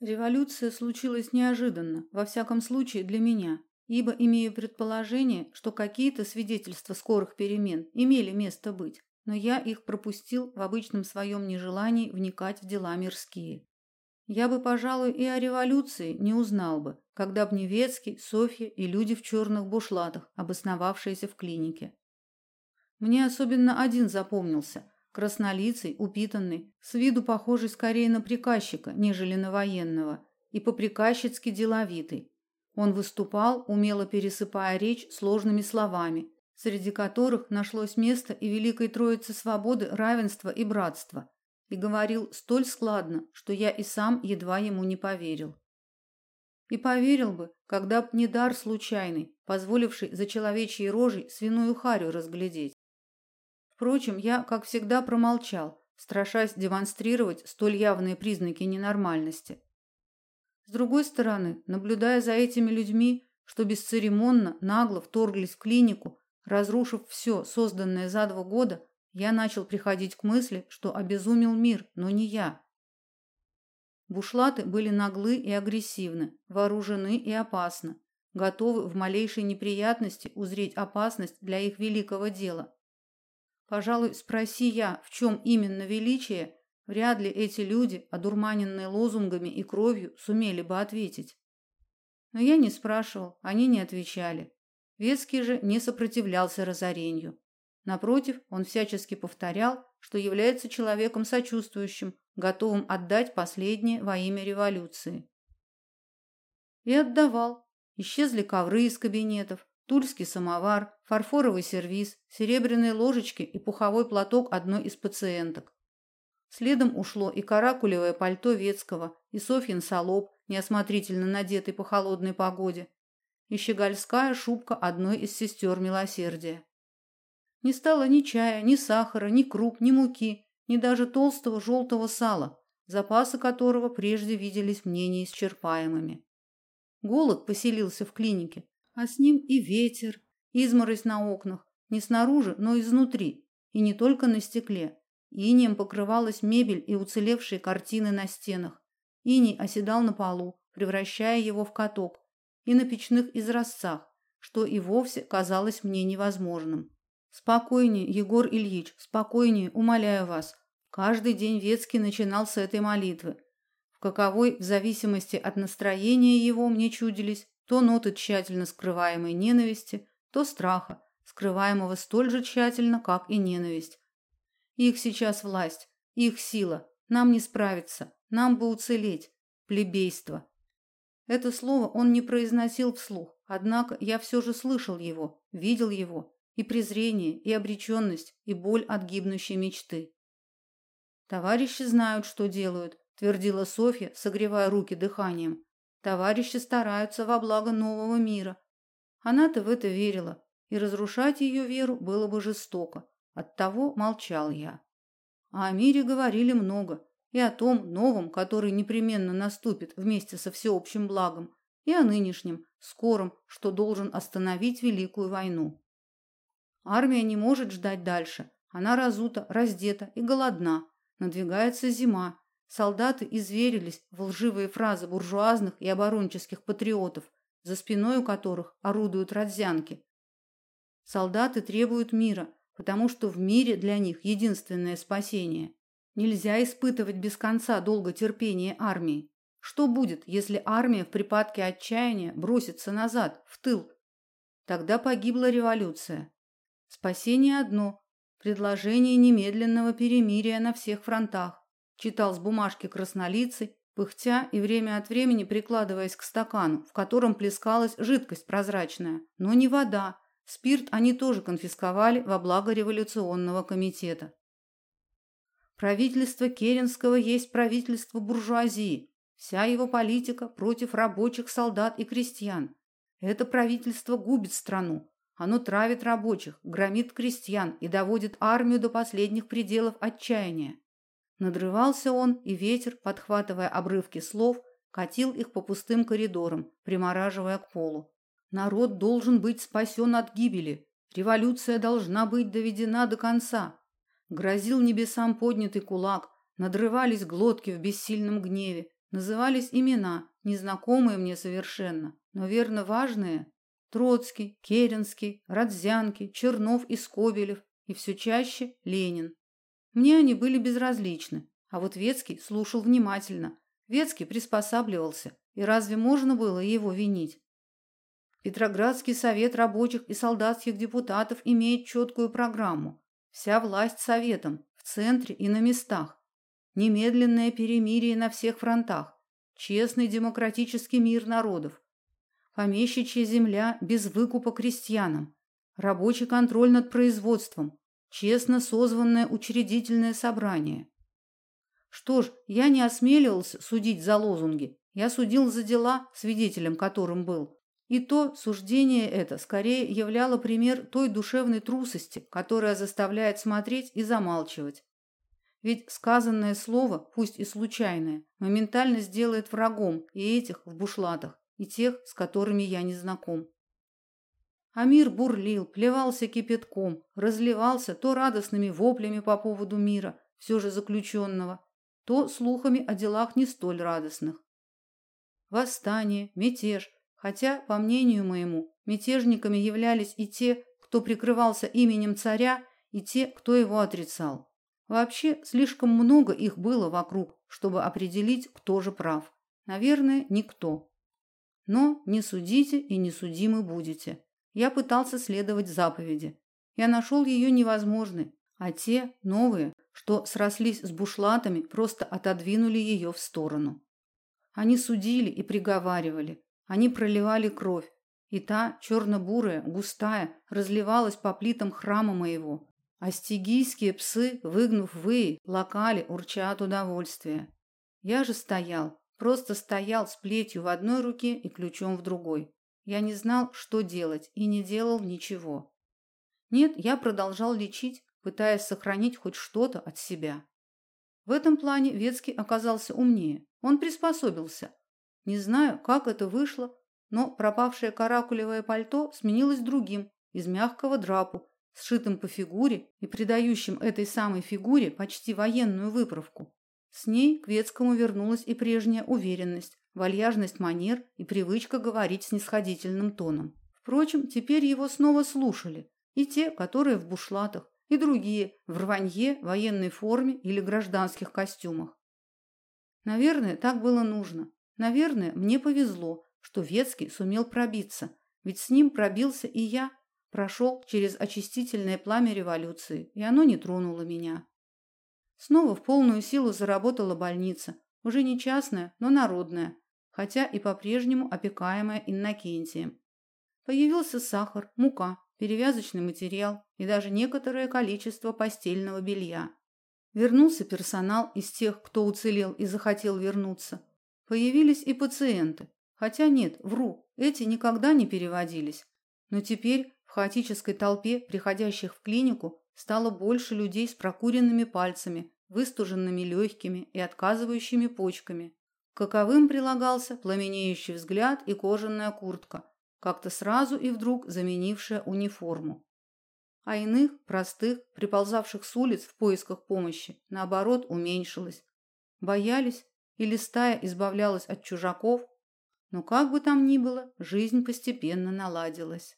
Революция случилась неожиданно, во всяком случае для меня, ибо имею предположение, что какие-то свидетельства скорых перемен имели место быть, но я их пропустил в обычном своем нежелании вникать в дела мирские. Я бы, пожалуй, и о революции не узнал бы, когда б Невецкий, Софья и люди в черных бушлатах, обосновавшиеся в клинике. Мне особенно один запомнился – краснолицый, упитанный, с виду похожий скорее на приказчика, нежели на военного, и по-приказчицки деловитый. Он выступал, умело пересыпая речь сложными словами, среди которых нашлось место и Великой Троице Свободы, Равенства и Братства, и говорил столь складно, что я и сам едва ему не поверил. И поверил бы, когда б не дар случайный, позволивший за человечьей рожей свиную харю разглядеть. Впрочем, я, как всегда, промолчал, страшась демонстрировать столь явные признаки ненормальности. С другой стороны, наблюдая за этими людьми, что бесцеремонно, нагло вторглись в клинику, разрушив все, созданное за два года, я начал приходить к мысли, что обезумел мир, но не я. Бушлаты были наглы и агрессивны, вооружены и опасны, готовы в малейшей неприятности узреть опасность для их великого дела. Пожалуй, спроси я, в чем именно величие, вряд ли эти люди, одурманенные лозунгами и кровью, сумели бы ответить. Но я не спрашивал, они не отвечали. Ветский же не сопротивлялся разорению. Напротив, он всячески повторял, что является человеком сочувствующим, готовым отдать последнее во имя революции. И отдавал. Исчезли ковры из кабинетов, тульский самовар, фарфоровый сервиз, серебряные ложечки и пуховой платок одной из пациенток. Следом ушло и каракулевое пальто Ветского, и Софьин салоп, неосмотрительно надетый по холодной погоде, и щегольская шубка одной из сестер милосердия. Не стало ни чая, ни сахара, ни круп, ни муки, ни даже толстого желтого сала, запасы которого прежде виделись мне неисчерпаемыми. Голод поселился в клинике, а с ним и ветер, изморозь на окнах, не снаружи, но изнутри, и не только на стекле. Инеем покрывалась мебель и уцелевшие картины на стенах. Иней оседал на полу, превращая его в каток, и на печных изразцах, что и вовсе казалось мне невозможным. Спокойнее, Егор Ильич, спокойнее, умоляю вас. Каждый день Ветский начинал с этой молитвы. В каковой, в зависимости от настроения его, мне чудились то ноты тщательно скрываемой ненависти, то страха, скрываемого столь же тщательно, как и ненависть. Их сейчас власть, их сила, нам не справиться, нам бы уцелеть, плебейство. Это слово он не произносил вслух, однако я все же слышал его, видел его, и презрение, и обреченность, и боль от гибнущей мечты. Товарищи знают, что делают, твердила Софья, согревая руки дыханием. Товарищи стараются во благо нового мира. Она-то в это верила, и разрушать ее веру было бы жестоко. Оттого молчал я. А о мире говорили много, и о том новом, который непременно наступит вместе со всеобщим благом, и о нынешнем, скором, что должен остановить великую войну. Армия не может ждать дальше. Она разута, раздета и голодна. Надвигается зима, Солдаты изверились в лживые фразы буржуазных и оборонческих патриотов, за спиной у которых орудуют родзянки. Солдаты требуют мира, потому что в мире для них единственное спасение. Нельзя испытывать без конца долго терпение армии. Что будет, если армия в припадке отчаяния бросится назад, в тыл? Тогда погибла революция. Спасение одно предложение немедленного перемирия на всех фронтах читал с бумажки краснолицый, пыхтя и время от времени прикладываясь к стакану, в котором плескалась жидкость прозрачная, но не вода. Спирт они тоже конфисковали во благо революционного комитета. Правительство Керенского есть правительство буржуазии. Вся его политика против рабочих, солдат и крестьян. Это правительство губит страну. Оно травит рабочих, громит крестьян и доводит армию до последних пределов отчаяния. Надрывался он, и ветер, подхватывая обрывки слов, катил их по пустым коридорам, примораживая к полу. Народ должен быть спасен от гибели. Революция должна быть доведена до конца. Грозил небесам поднятый кулак, надрывались глотки в бессильном гневе, Назывались имена, незнакомые мне совершенно, но верно важные. Троцкий, Керенский, Радзянки, Чернов и Скобелев, и все чаще Ленин. Мне они были безразличны, а вот Ветский слушал внимательно. Ветский приспосабливался, и разве можно было его винить? Петроградский совет рабочих и солдатских депутатов имеет четкую программу. Вся власть советом, в центре и на местах. Немедленное перемирие на всех фронтах. Честный демократический мир народов. Помещичья земля без выкупа крестьянам. Рабочий контроль над производством. Честно созванное учредительное собрание. Что ж, я не осмеливался судить за лозунги. Я судил за дела, свидетелем которым был. И то суждение это скорее являло пример той душевной трусости, которая заставляет смотреть и замалчивать. Ведь сказанное слово, пусть и случайное, моментально сделает врагом и этих в бушлатах, и тех, с которыми я не знаком. А мир бурлил, плевался кипятком, разливался то радостными воплями по поводу мира, все же заключенного, то слухами о делах не столь радостных. Восстание, мятеж, Хотя, по мнению моему, мятежниками являлись и те, кто прикрывался именем царя, и те, кто его отрицал. Вообще, слишком много их было вокруг, чтобы определить, кто же прав. Наверное, никто. Но не судите и не судимы будете. Я пытался следовать заповеди. Я нашел ее невозможной, а те, новые, что срослись с бушлатами, просто отодвинули ее в сторону. Они судили и приговаривали, они проливали кровь, и та, черно-бурая, густая, разливалась по плитам храма моего. А стигийские псы, выгнув выи, лакали, урча от удовольствия. Я же стоял, просто стоял с плетью в одной руке и ключом в другой. Я не знал, что делать, и не делал ничего. Нет, я продолжал лечить, пытаясь сохранить хоть что-то от себя. В этом плане Ветский оказался умнее. Он приспособился, не знаю, как это вышло, но пропавшее каракулевое пальто сменилось другим, из мягкого драпу, сшитым по фигуре и придающим этой самой фигуре почти военную выправку. С ней к Ветскому вернулась и прежняя уверенность, вальяжность манер и привычка говорить снисходительным тоном. Впрочем, теперь его снова слушали, и те, которые в бушлатах, и другие в рванье, военной форме или гражданских костюмах. Наверное, так было нужно. Наверное, мне повезло, что Ветский сумел пробиться, ведь с ним пробился и я, прошел через очистительное пламя революции, и оно не тронуло меня. Снова в полную силу заработала больница, уже не частная, но народная, хотя и по-прежнему опекаемая Иннокентием. Появился сахар, мука, перевязочный материал и даже некоторое количество постельного белья. Вернулся персонал из тех, кто уцелел и захотел вернуться. Появились и пациенты. Хотя нет, вру, эти никогда не переводились. Но теперь в хаотической толпе приходящих в клинику стало больше людей с прокуренными пальцами, выстуженными легкими и отказывающими почками. Каковым прилагался пламенеющий взгляд и кожаная куртка, как-то сразу и вдруг заменившая униформу. А иных, простых, приползавших с улиц в поисках помощи, наоборот, уменьшилось. Боялись или стая избавлялась от чужаков, но как бы там ни было, жизнь постепенно наладилась.